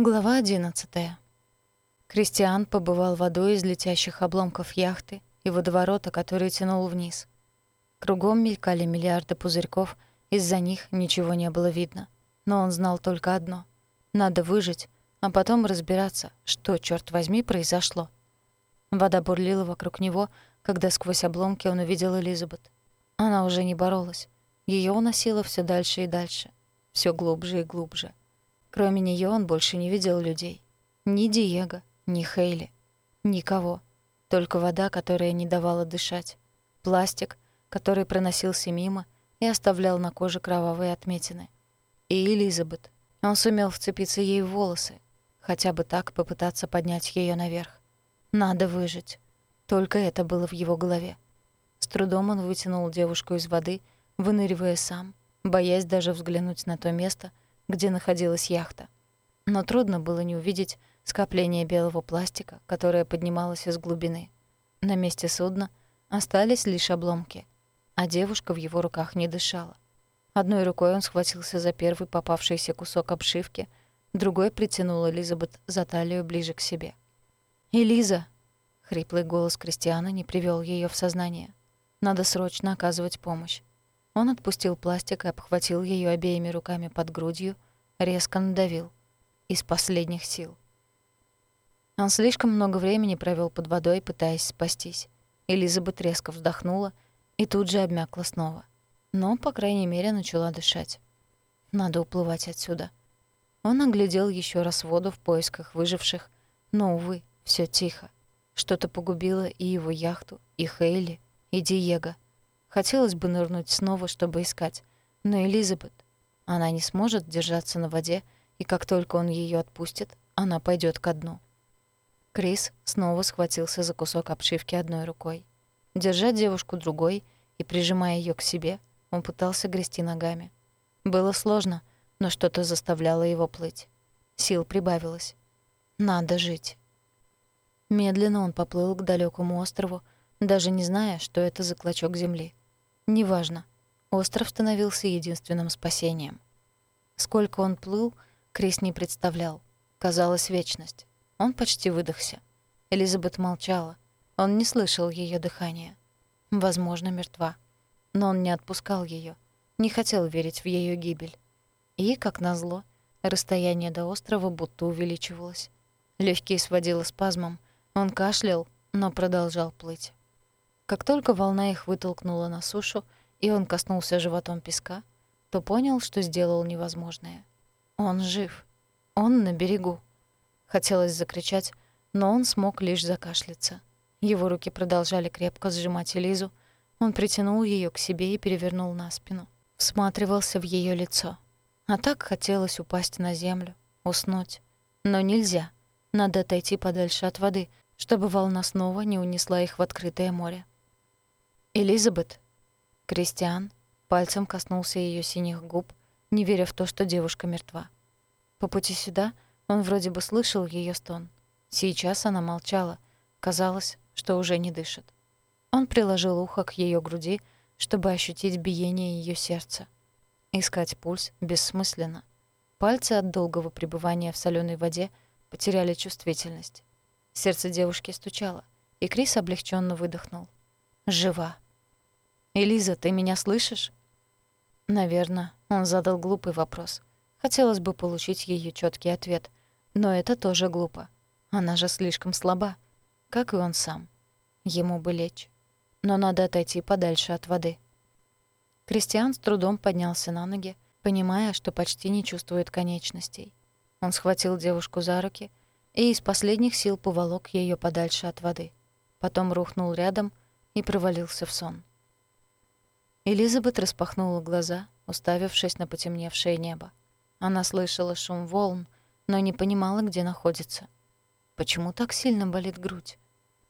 Глава одиннадцатая. Кристиан побывал водой из летящих обломков яхты и водоворота, который тянул вниз. Кругом мелькали миллиарды пузырьков, из-за них ничего не было видно. Но он знал только одно — надо выжить, а потом разбираться, что, черт возьми, произошло. Вода бурлила вокруг него, когда сквозь обломки он увидел Элизабет. Она уже не боролась. Ее уносило все дальше и дальше, все глубже и глубже. Кроме нее он больше не видел людей. Ни Диего, ни Хейли. Никого. Только вода, которая не давала дышать. Пластик, который проносился мимо и оставлял на коже кровавые отметины. И Элизабет. Он сумел вцепиться ей в волосы, хотя бы так попытаться поднять ее наверх. Надо выжить. Только это было в его голове. С трудом он вытянул девушку из воды, выныривая сам, боясь даже взглянуть на то место, где находилась яхта. Но трудно было не увидеть скопление белого пластика, которое поднималось из глубины. На месте судна остались лишь обломки, а девушка в его руках не дышала. Одной рукой он схватился за первый попавшийся кусок обшивки, другой притянул Элизабет за талию ближе к себе. «Элиза!» — хриплый голос Кристиана не привел ее в сознание. «Надо срочно оказывать помощь. Он отпустил пластик и обхватил ее обеими руками под грудью, резко надавил. Из последних сил. Он слишком много времени провел под водой, пытаясь спастись. Элизабет резко вздохнула и тут же обмякла снова. Но, по крайней мере, начала дышать. Надо уплывать отсюда. Он оглядел еще раз воду в поисках выживших, но, увы, все тихо. Что-то погубило и его яхту, и Хейли, и Диего — Хотелось бы нырнуть снова, чтобы искать. Но Элизабет, она не сможет держаться на воде, и как только он ее отпустит, она пойдет ко дну. Крис снова схватился за кусок обшивки одной рукой. Держа девушку другой и прижимая ее к себе, он пытался грести ногами. Было сложно, но что-то заставляло его плыть. Сил прибавилось. Надо жить. Медленно он поплыл к далекому острову, даже не зная, что это за клочок земли. Неважно. Остров становился единственным спасением. Сколько он плыл, Крис не представлял. Казалось, вечность. Он почти выдохся. Элизабет молчала. Он не слышал ее дыхания. Возможно, мертва. Но он не отпускал ее, не хотел верить в ее гибель. И, как назло, расстояние до острова будто увеличивалось. Легкие сводило спазмом. Он кашлял, но продолжал плыть. Как только волна их вытолкнула на сушу, и он коснулся животом песка, то понял, что сделал невозможное. Он жив. Он на берегу. Хотелось закричать, но он смог лишь закашляться. Его руки продолжали крепко сжимать Элизу. Он притянул ее к себе и перевернул на спину. Всматривался в ее лицо. А так хотелось упасть на землю, уснуть. Но нельзя. Надо отойти подальше от воды, чтобы волна снова не унесла их в открытое море. «Элизабет!» Кристиан пальцем коснулся ее синих губ, не веря в то, что девушка мертва. По пути сюда он вроде бы слышал ее стон. Сейчас она молчала. Казалось, что уже не дышит. Он приложил ухо к ее груди, чтобы ощутить биение ее сердца. Искать пульс бессмысленно. Пальцы от долгого пребывания в соленой воде потеряли чувствительность. Сердце девушки стучало, и Крис облегченно выдохнул. «Жива!» «Элиза, ты меня слышишь?» Наверное, он задал глупый вопрос. Хотелось бы получить ее четкий ответ, но это тоже глупо. Она же слишком слаба, как и он сам. Ему бы лечь. Но надо отойти подальше от воды. Кристиан с трудом поднялся на ноги, понимая, что почти не чувствует конечностей. Он схватил девушку за руки и из последних сил поволок ее подальше от воды. Потом рухнул рядом и провалился в сон. Элизабет распахнула глаза, уставившись на потемневшее небо. Она слышала шум волн, но не понимала, где находится. Почему так сильно болит грудь?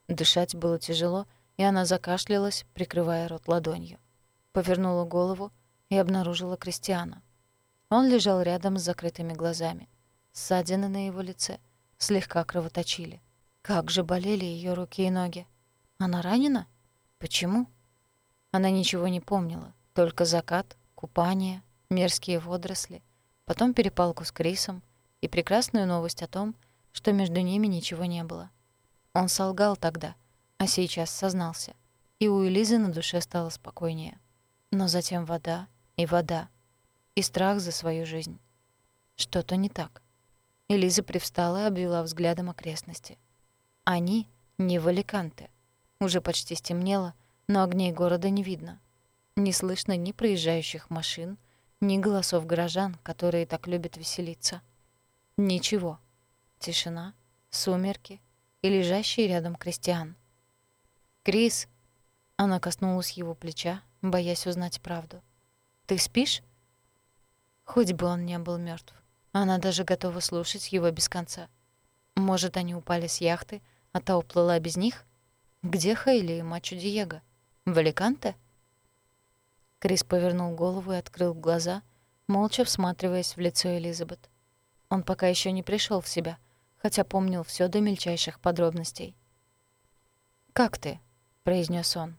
Дышать было тяжело, и она закашлялась, прикрывая рот ладонью. Повернула голову и обнаружила Кристиана. Он лежал рядом с закрытыми глазами. Ссадины на его лице слегка кровоточили. Как же болели ее руки и ноги. Она ранена? Почему? Она ничего не помнила, только закат, купание, мерзкие водоросли, потом перепалку с Крисом и прекрасную новость о том, что между ними ничего не было. Он солгал тогда, а сейчас сознался. И у Элизы на душе стало спокойнее. Но затем вода и вода. И страх за свою жизнь. Что-то не так. Элиза привстала и обвела взглядом окрестности. Они не в Аликанте. Уже почти стемнело, но огней города не видно. Не слышно ни проезжающих машин, ни голосов горожан, которые так любят веселиться. Ничего. Тишина, сумерки и лежащий рядом крестьян. «Крис!» Она коснулась его плеча, боясь узнать правду. «Ты спишь?» Хоть бы он не был мертв. Она даже готова слушать его без конца. Может, они упали с яхты, а та уплыла без них? Где Хейли и Мачо Диего? В Аликанте? Крис повернул голову и открыл глаза, молча всматриваясь в лицо Элизабет. Он пока еще не пришел в себя, хотя помнил все до мельчайших подробностей. «Как ты?» — произнес он.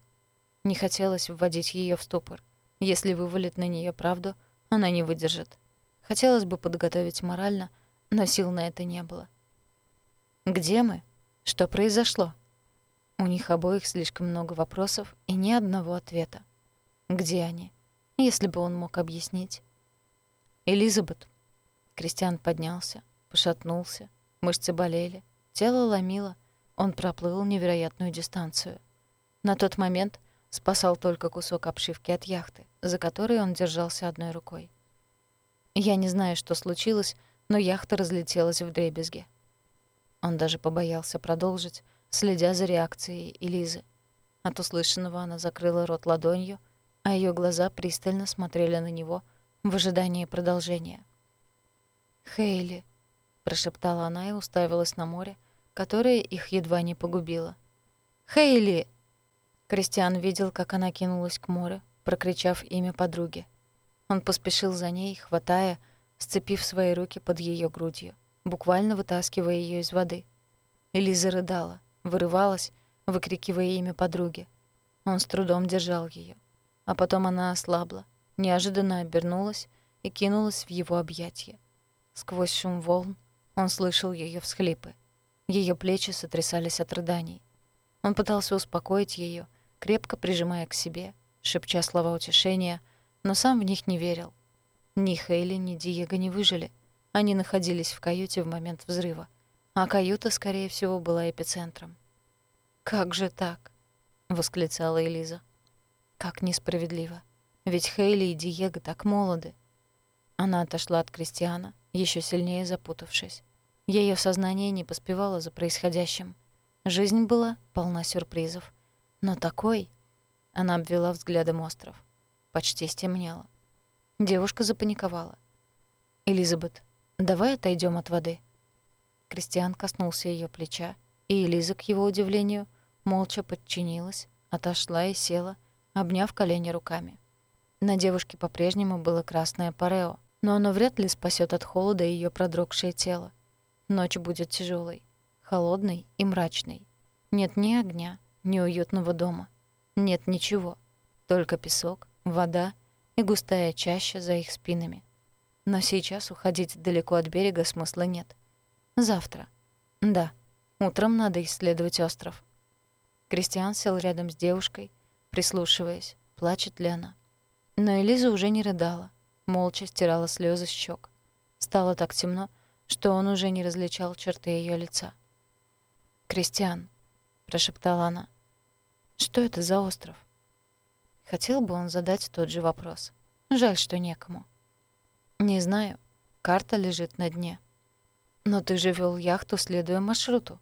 Не хотелось вводить ее в ступор. Если вывалит на нее правду, она не выдержит. Хотелось бы подготовить морально, но сил на это не было. «Где мы? Что произошло?» У них обоих слишком много вопросов и ни одного ответа. Где они? Если бы он мог объяснить. «Элизабет». Кристиан поднялся, пошатнулся, мышцы болели, тело ломило, он проплыл невероятную дистанцию. На тот момент спасал только кусок обшивки от яхты, за которой он держался одной рукой. Я не знаю, что случилось, но яхта разлетелась в дребезги. Он даже побоялся продолжить, следя за реакцией Элизы. От услышанного она закрыла рот ладонью, а ее глаза пристально смотрели на него в ожидании продолжения. «Хейли», — прошептала она и уставилась на море, которое их едва не погубило. «Хейли!» Кристиан видел, как она кинулась к морю, прокричав имя подруги. Он поспешил за ней, хватая, сцепив свои руки под ее грудью, буквально вытаскивая ее из воды. Элиза рыдала вырывалась, выкрикивая имя подруги. Он с трудом держал ее, А потом она ослабла, неожиданно обернулась и кинулась в его объятия. Сквозь шум волн он слышал ее всхлипы. Ее плечи сотрясались от рыданий. Он пытался успокоить ее, крепко прижимая к себе, шепча слова утешения, но сам в них не верил. Ни Хейли, ни Диего не выжили. Они находились в каюте в момент взрыва а каюта, скорее всего, была эпицентром. «Как же так?» — восклицала Элиза. «Как несправедливо. Ведь Хейли и Диего так молоды». Она отошла от Кристиана, еще сильнее запутавшись. Ее сознание не поспевало за происходящим. Жизнь была полна сюрпризов. Но такой... Она обвела взглядом остров. Почти стемнело. Девушка запаниковала. «Элизабет, давай отойдем от воды». Кристиан коснулся ее плеча, и Элиза, к его удивлению, молча подчинилась, отошла и села, обняв колени руками. На девушке по-прежнему было красное парео, но оно вряд ли спасет от холода ее продрогшее тело. Ночь будет тяжелой, холодной и мрачной. Нет ни огня, ни уютного дома. Нет ничего. Только песок, вода и густая чаща за их спинами. Но сейчас уходить далеко от берега смысла нет. Завтра. Да, утром надо исследовать остров. Кристиан сел рядом с девушкой, прислушиваясь, плачет ли она. Но Элиза уже не рыдала, молча стирала слезы с щек. Стало так темно, что он уже не различал черты ее лица. «Кристиан», — прошептала она, — «что это за остров?» Хотел бы он задать тот же вопрос. Жаль, что некому. «Не знаю. Карта лежит на дне». «Но ты же вел яхту, следуя маршруту».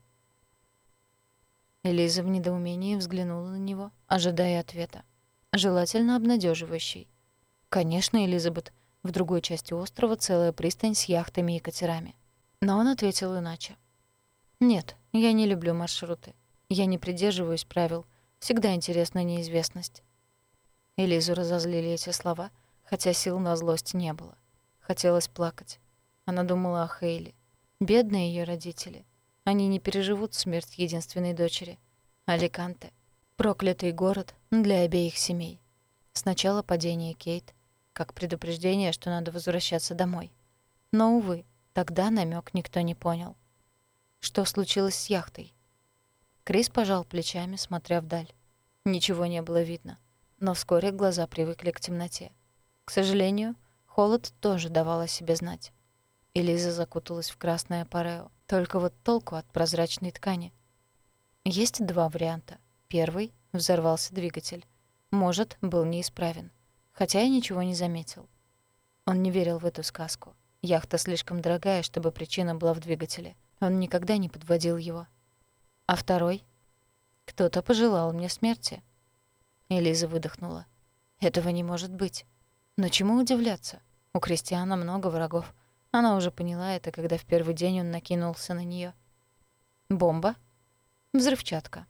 Элиза в недоумении взглянула на него, ожидая ответа. Желательно обнадеживающий. Конечно, Элизабет, в другой части острова целая пристань с яхтами и катерами. Но он ответил иначе. «Нет, я не люблю маршруты. Я не придерживаюсь правил. Всегда интересна неизвестность». Элизу разозлили эти слова, хотя сил на злость не было. Хотелось плакать. Она думала о Хейли. Бедные ее родители. Они не переживут смерть единственной дочери. Аликанте. Проклятый город для обеих семей. Сначала падение Кейт, как предупреждение, что надо возвращаться домой. Но, увы, Тогда намек никто не понял. Что случилось с яхтой? Крис пожал плечами, смотря вдаль. Ничего не было видно, но вскоре глаза привыкли к темноте. К сожалению, холод тоже давал о себе знать. Элиза закуталась в красное парео. Только вот толку от прозрачной ткани. Есть два варианта. Первый — взорвался двигатель. Может, был неисправен. Хотя я ничего не заметил. Он не верил в эту сказку. Яхта слишком дорогая, чтобы причина была в двигателе. Он никогда не подводил его. А второй? Кто-то пожелал мне смерти. Элиза выдохнула. Этого не может быть. Но чему удивляться? У Кристиана много врагов. Она уже поняла это, когда в первый день он накинулся на нее. Бомба? Взрывчатка.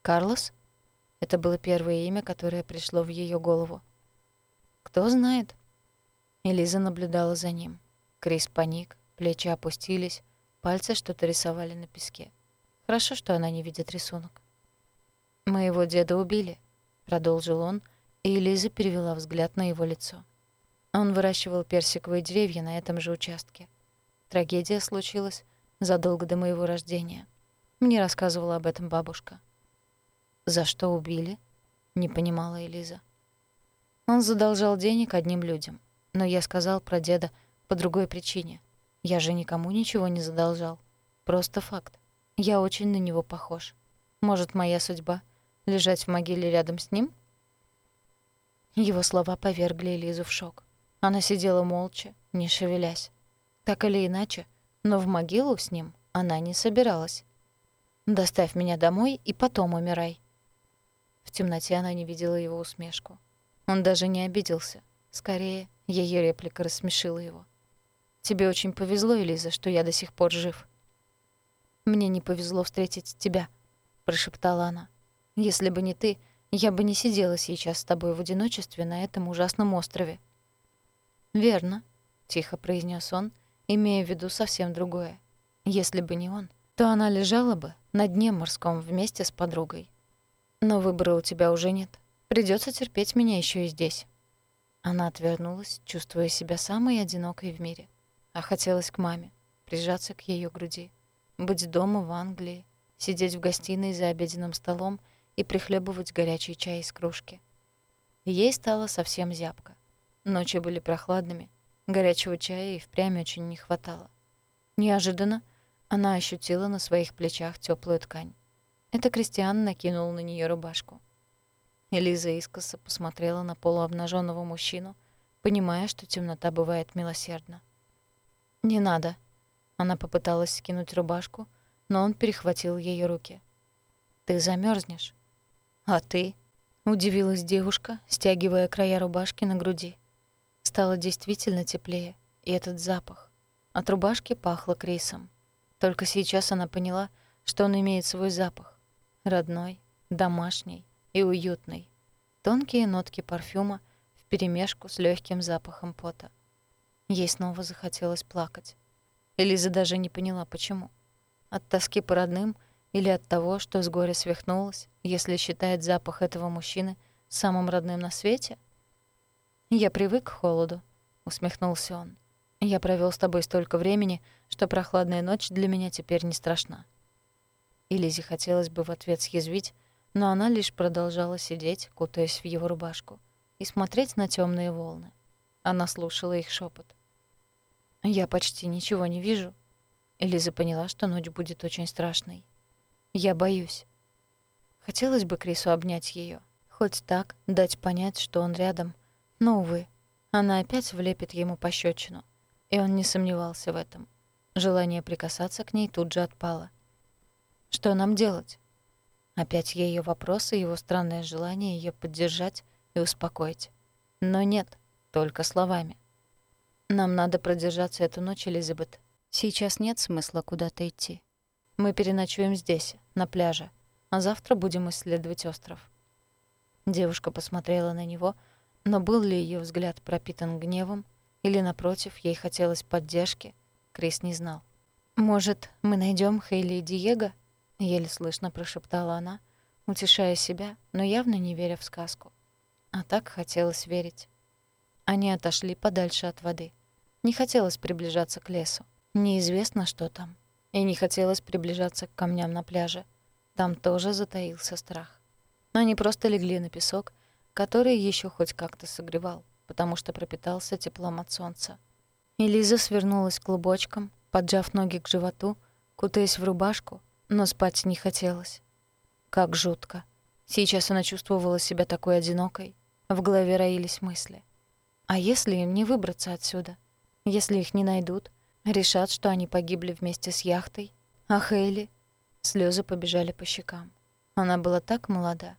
Карлос? Это было первое имя, которое пришло в ее голову. Кто знает? Элиза наблюдала за ним. Крис паник, плечи опустились, пальцы что-то рисовали на песке. Хорошо, что она не видит рисунок. «Моего деда убили», — продолжил он, и Элиза перевела взгляд на его лицо. Он выращивал персиковые деревья на этом же участке. Трагедия случилась задолго до моего рождения. Мне рассказывала об этом бабушка. «За что убили?» — не понимала Элиза. Он задолжал денег одним людям. Но я сказал про деда по другой причине. Я же никому ничего не задолжал. Просто факт. Я очень на него похож. Может, моя судьба — лежать в могиле рядом с ним? Его слова повергли Элизу в шок. Она сидела молча, не шевелясь. Так или иначе, но в могилу с ним она не собиралась. «Доставь меня домой и потом умирай». В темноте она не видела его усмешку. Он даже не обиделся. Скорее, ее реплика рассмешила его. «Тебе очень повезло, Элиза, что я до сих пор жив». «Мне не повезло встретить тебя», — прошептала она. «Если бы не ты, я бы не сидела сейчас с тобой в одиночестве на этом ужасном острове». «Верно», — тихо произнес он, имея в виду совсем другое. «Если бы не он, то она лежала бы на дне морском вместе с подругой. Но выбора у тебя уже нет. Придется терпеть меня еще и здесь». Она отвернулась, чувствуя себя самой одинокой в мире. А хотелось к маме, прижаться к ее груди, быть дома в Англии, сидеть в гостиной за обеденным столом и прихлебывать горячий чай из кружки. Ей стало совсем зябко. Ночи были прохладными, горячего чая и впрямь очень не хватало. Неожиданно она ощутила на своих плечах теплую ткань. Это Кристиан накинул на нее рубашку. Элиза искоса посмотрела на полуобнаженного мужчину, понимая, что темнота бывает милосердна. «Не надо». Она попыталась скинуть рубашку, но он перехватил ее руки. «Ты замерзнешь. «А ты?» — удивилась девушка, стягивая края рубашки на груди. Стало действительно теплее, и этот запах. От рубашки пахло Крисом. Только сейчас она поняла, что он имеет свой запах. Родной, домашний и уютный. Тонкие нотки парфюма вперемешку с легким запахом пота. Ей снова захотелось плакать. Элиза даже не поняла, почему. От тоски по родным или от того, что с горя свихнулась, если считает запах этого мужчины самым родным на свете — «Я привык к холоду», — усмехнулся он. «Я провел с тобой столько времени, что прохладная ночь для меня теперь не страшна». И Лизе хотелось бы в ответ съязвить, но она лишь продолжала сидеть, кутаясь в его рубашку, и смотреть на темные волны. Она слушала их шепот. «Я почти ничего не вижу». Элиза поняла, что ночь будет очень страшной. «Я боюсь». Хотелось бы Крису обнять ее, хоть так дать понять, что он рядом, но, увы, она опять влепит ему пощечину, и он не сомневался в этом. Желание прикасаться к ней тут же отпало. Что нам делать? Опять ее вопросы его странное желание ее поддержать и успокоить. Но нет, только словами. Нам надо продержаться эту ночь, Элизабет. Сейчас нет смысла куда-то идти. Мы переночуем здесь, на пляже, а завтра будем исследовать остров. Девушка посмотрела на него — но был ли ее взгляд пропитан гневом, или, напротив, ей хотелось поддержки, Крис не знал. «Может, мы найдем Хейли и Диего?» — еле слышно прошептала она, утешая себя, но явно не веря в сказку. А так хотелось верить. Они отошли подальше от воды. Не хотелось приближаться к лесу. Неизвестно, что там. И не хотелось приближаться к камням на пляже. Там тоже затаился страх. Они просто легли на песок, который еще хоть как-то согревал, потому что пропитался теплом от солнца. И Лиза свернулась клубочком, поджав ноги к животу, кутаясь в рубашку, но спать не хотелось. Как жутко. Сейчас она чувствовала себя такой одинокой. В голове роились мысли. А если им не выбраться отсюда? Если их не найдут, решат, что они погибли вместе с яхтой? А Хейли? Слезы побежали по щекам. Она была так молода.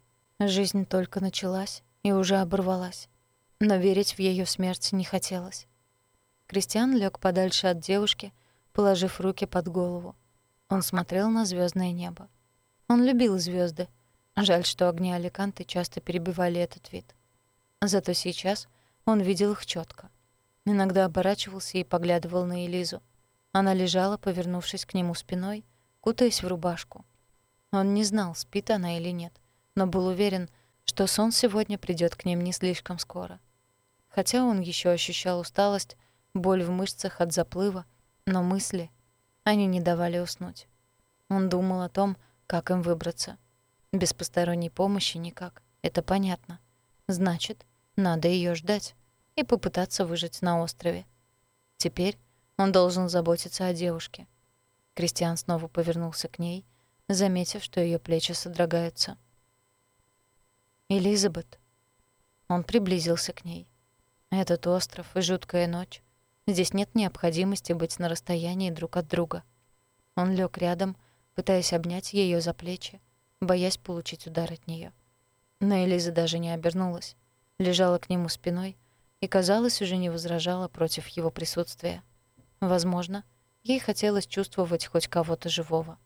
Жизнь только началась и уже оборвалась. Но верить в ее смерть не хотелось. Кристиан лег подальше от девушки, положив руки под голову. Он смотрел на звездное небо. Он любил звезды. Жаль, что огни Аликанты часто перебивали этот вид. Зато сейчас он видел их четко. Иногда оборачивался и поглядывал на Элизу. Она лежала, повернувшись к нему спиной, кутаясь в рубашку. Он не знал, спит она или нет, но был уверен, что сон сегодня придет к ним не слишком скоро. Хотя он еще ощущал усталость, боль в мышцах от заплыва, но мысли, они не давали уснуть. Он думал о том, как им выбраться. Без посторонней помощи никак, это понятно. Значит, надо ее ждать и попытаться выжить на острове. Теперь он должен заботиться о девушке. Кристиан снова повернулся к ней, заметив, что ее плечи содрогаются. «Элизабет». Он приблизился к ней. Этот остров и жуткая ночь Здесь нет необходимости быть на расстоянии друг от друга. Он лег рядом, пытаясь обнять ее за плечи, боясь получить удар от нее. Но Элиза даже не обернулась, лежала к нему спиной и, казалось, уже не возражала против его присутствия. Возможно, ей хотелось чувствовать хоть кого-то живого.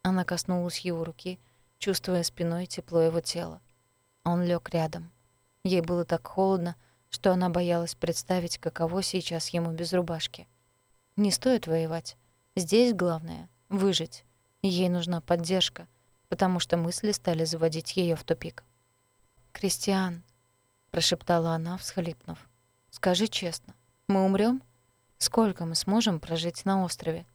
Она коснулась его руки, чувствуя спиной тепло его тела. Он лег рядом. Ей было так холодно, что она боялась представить, каково сейчас ему без рубашки. Не стоит воевать. Здесь главное — выжить. Ей нужна поддержка, потому что мысли стали заводить ее в тупик. «Кристиан», — прошептала она, всхлипнув, — «скажи честно, мы умрем? Сколько мы сможем прожить на острове?»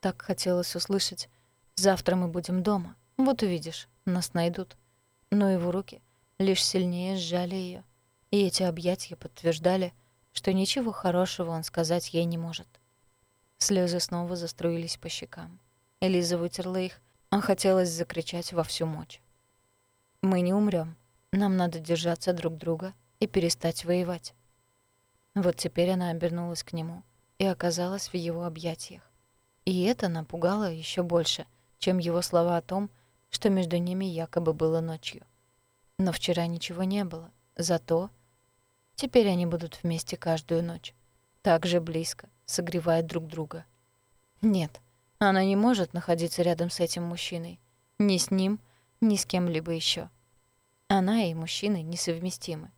Так хотелось услышать. «Завтра мы будем дома. Вот увидишь, нас найдут». Но его руки лишь сильнее сжали ее и эти объятия подтверждали, что ничего хорошего он сказать ей не может. Слезы снова заструились по щекам. Элиза вытерла их, а хотелось закричать во всю мощь. «Мы не умрем. Нам надо держаться друг друга и перестать воевать». Вот теперь она обернулась к нему и оказалась в его объятиях. И это напугало еще больше, чем его слова о том, что между ними якобы было ночью. Но вчера ничего не было. Зато Теперь они будут вместе каждую ночь. Так же близко, согревая друг друга. Нет, она не может находиться рядом с этим мужчиной. Ни с ним, ни с кем-либо еще. Она и мужчины несовместимы.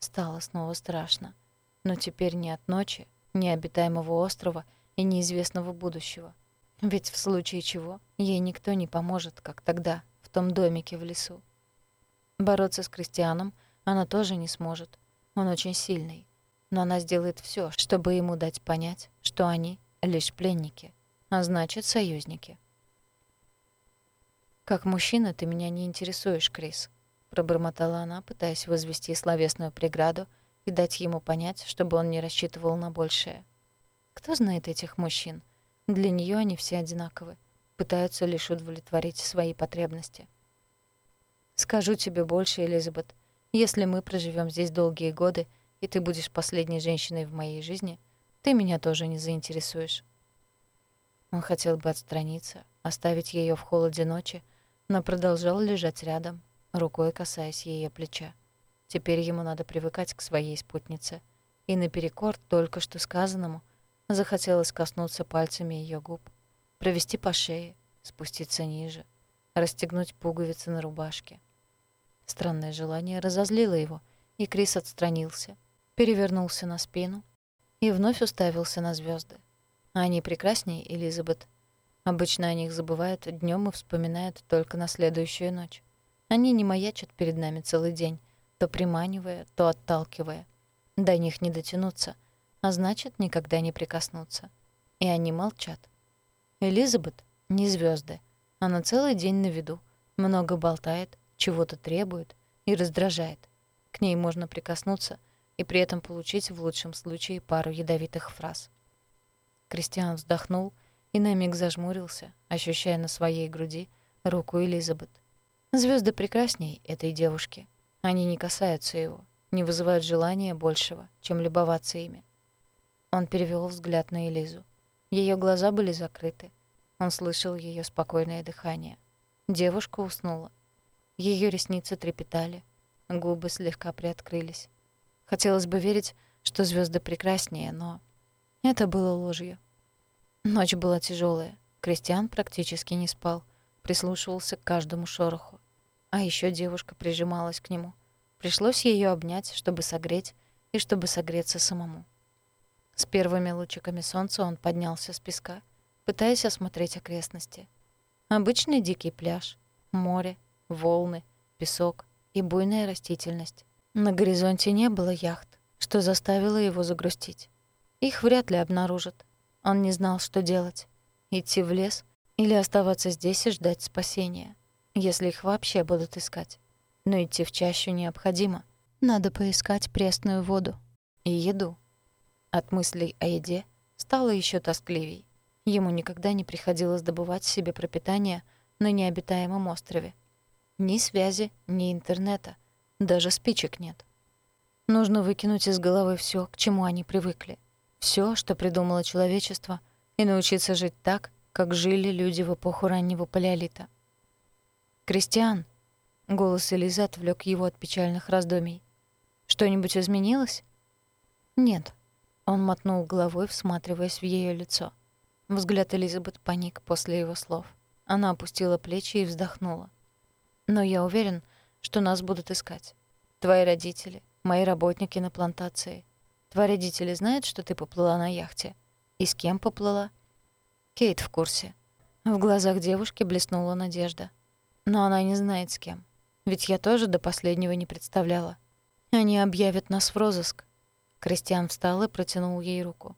Стало снова страшно. Но теперь ни от ночи, ни обитаемого острова и неизвестного будущего. Ведь в случае чего ей никто не поможет, как тогда, в том домике в лесу. Бороться с Кристианом она тоже не сможет. Он очень сильный. Но она сделает все, чтобы ему дать понять, что они лишь пленники, а значит, союзники. «Как мужчина ты меня не интересуешь, Крис», — пробормотала она, пытаясь возвести словесную преграду и дать ему понять, чтобы он не рассчитывал на большее. Кто знает этих мужчин? Для нее они все одинаковы, пытаются лишь удовлетворить свои потребности. «Скажу тебе больше, Элизабет, если мы проживем здесь долгие годы, и ты будешь последней женщиной в моей жизни, ты меня тоже не заинтересуешь». Он хотел бы отстраниться, оставить ее в холоде ночи, но продолжал лежать рядом, рукой касаясь ее плеча. Теперь ему надо привыкать к своей спутнице. И наперекор только что сказанному захотелось коснуться пальцами ее губ, провести по шее, спуститься ниже, расстегнуть пуговицы на рубашке — Странное желание разозлило его, и Крис отстранился, перевернулся на спину и вновь уставился на звезды. Они прекраснее, Элизабет. Обычно о них забывают днем и вспоминают только на следующую ночь. Они не маячат перед нами целый день, то приманивая, то отталкивая. До них не дотянуться, а значит, никогда не прикоснуться. И они молчат. Элизабет — не звезды. Она целый день на виду, много болтает, чего-то требует и раздражает. К ней можно прикоснуться и при этом получить в лучшем случае пару ядовитых фраз. Кристиан вздохнул и на миг зажмурился, ощущая на своей груди руку Элизабет. Звезды прекрасней этой девушки. Они не касаются его, не вызывают желания большего, чем любоваться ими. Он перевел взгляд на Элизу. Ее глаза были закрыты. Он слышал ее спокойное дыхание. Девушка уснула. Ее ресницы трепетали, губы слегка приоткрылись. Хотелось бы верить, что звезды прекраснее, но это было ложью. Ночь была тяжелая. Кристиан практически не спал, прислушивался к каждому шороху. А еще девушка прижималась к нему. Пришлось ее обнять, чтобы согреть и чтобы согреться самому. С первыми лучиками солнца он поднялся с песка, пытаясь осмотреть окрестности. Обычный дикий пляж, море, волны, песок и буйная растительность. На горизонте не было яхт, что заставило его загрустить. Их вряд ли обнаружат. Он не знал, что делать. Идти в лес или оставаться здесь и ждать спасения если их вообще будут искать. Но идти в чащу необходимо. Надо поискать пресную воду и еду. От мыслей о еде стало еще тоскливей. Ему никогда не приходилось добывать себе пропитание на необитаемом острове. Ни связи, ни интернета, даже спичек нет. Нужно выкинуть из головы все, к чему они привыкли. все, что придумало человечество, и научиться жить так, как жили люди в эпоху раннего палеолита. «Кристиан!» — голос Элизы отвлек его от печальных раздумий. «Что-нибудь изменилось?» «Нет». Он мотнул головой, всматриваясь в ее лицо. Взгляд Элизабет паник после его слов. Она опустила плечи и вздохнула. «Но я уверен, что нас будут искать. Твои родители, мои работники на плантации. Твои родители знают, что ты поплыла на яхте? И с кем поплыла?» Кейт в курсе. В глазах девушки блеснула надежда. Но она не знает с кем. Ведь я тоже до последнего не представляла. Они объявят нас в розыск. Кристиан встал и протянул ей руку.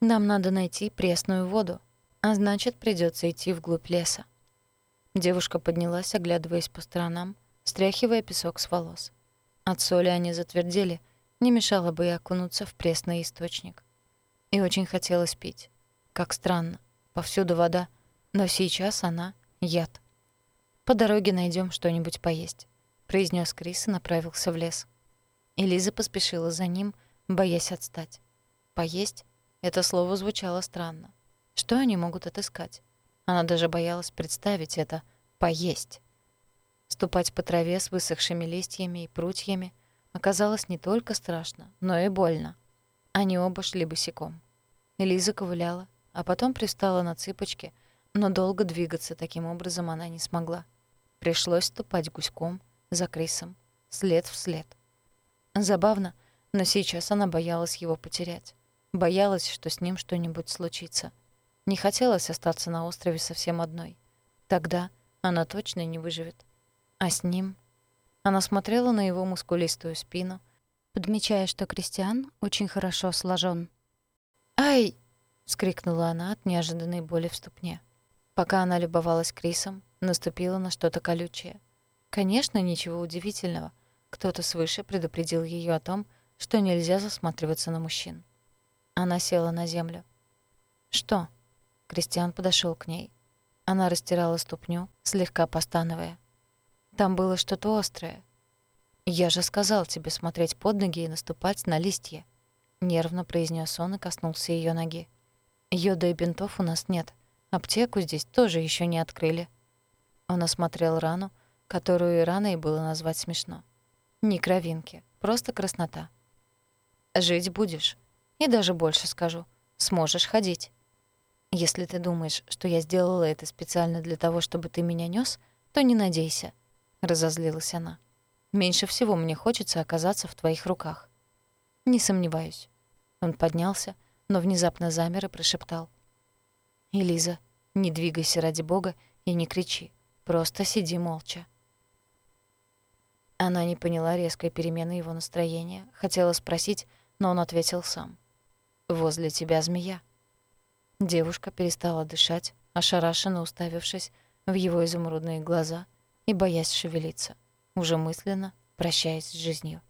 Нам надо найти пресную воду, а значит, придется идти вглубь леса. Девушка поднялась, оглядываясь по сторонам, стряхивая песок с волос. От соли они затвердели, не мешало бы и окунуться в пресный источник. И очень хотелось пить. Как странно, повсюду вода, но сейчас она — яд. «По дороге найдем что-нибудь поесть», — произнес Крис и направился в лес. Элиза поспешила за ним, боясь отстать. «Поесть?» — это слово звучало странно. Что они могут отыскать? Она даже боялась представить это «поесть». Ступать по траве с высохшими листьями и прутьями оказалось не только страшно, но и больно. Они оба шли босиком. Элиза ковыляла, а потом пристала на цыпочки, но долго двигаться таким образом она не смогла. Пришлось ступать гуськом, за Крисом, след в след. Забавно, но сейчас она боялась его потерять. Боялась, что с ним что-нибудь случится. Не хотелось остаться на острове совсем одной. Тогда она точно не выживет. А с ним... Она смотрела на его мускулистую спину, подмечая, что Кристиан очень хорошо сложен. «Ай!» — вскрикнула она от неожиданной боли в ступне. Пока она любовалась Крисом, наступила на что-то колючее. Конечно, ничего удивительного. Кто-то свыше предупредил ее о том, что нельзя засматриваться на мужчин. Она села на землю. «Что?» Кристиан подошел к ней. Она растирала ступню, слегка постановая. «Там было что-то острое. Я же сказал тебе смотреть под ноги и наступать на листья», — нервно произнес он и коснулся ее ноги. «Йода и бинтов у нас нет. Аптеку здесь тоже еще не открыли». Он осмотрел рану, которую и раной было назвать смешно. Ни кровинки, просто краснота. «Жить будешь. И даже больше скажу. Сможешь ходить. Если ты думаешь, что я сделала это специально для того, чтобы ты меня нёс, то не надейся», — разозлилась она. «Меньше всего мне хочется оказаться в твоих руках». «Не сомневаюсь». Он поднялся, но внезапно замер и прошептал. «Элиза, не двигайся ради бога и не кричи. Просто сиди молча». Она не поняла резкой перемены его настроения. Хотела спросить, но он ответил сам. «Возле тебя змея». Девушка перестала дышать, ошарашенно уставившись в его изумрудные глаза и боясь шевелиться, уже мысленно прощаясь с жизнью.